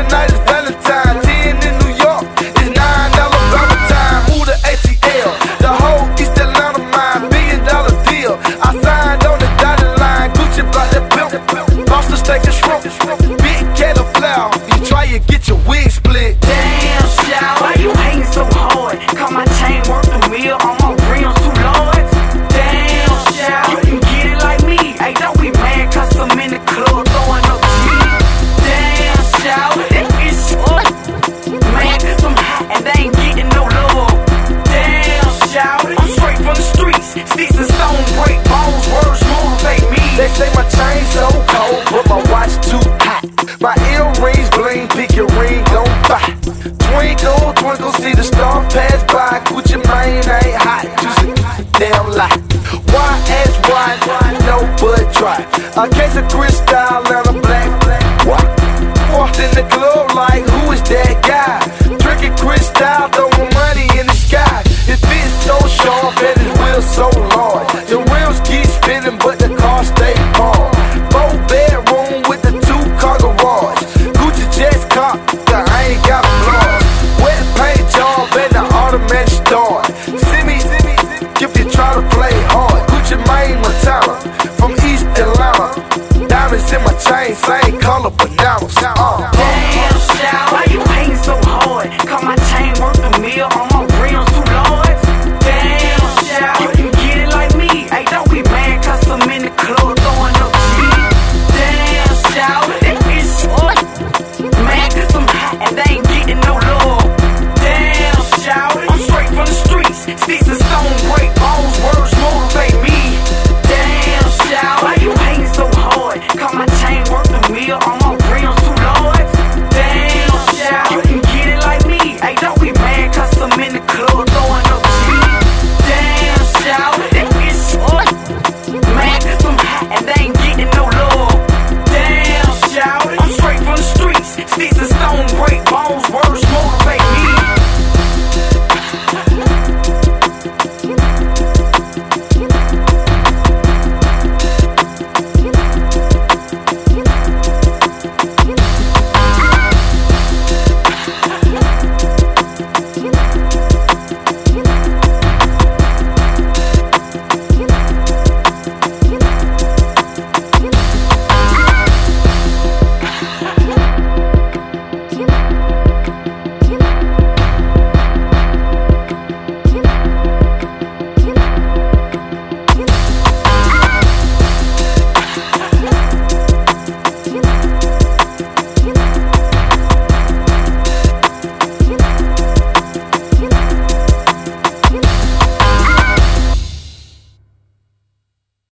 every night is Valentine's. door twinkle, see the storm pass by. Gucci mane ain't hot, juicy, damn lie. Why ask why? No, but try. A case of twist and diamonds in my chain, same color bananas. Uh. Damn, shout, why you hating so hard? Cause my chain worth a meal on my rims too large. Damn, shout, you can get it like me. Hey, don't be mad cause I'm in the club throwing up G. Damn, shout, that bitch, man, cause I'm hot and they ain't getting no love. Damn, shout, I'm straight from the streets. Sticks and stone break bones, words These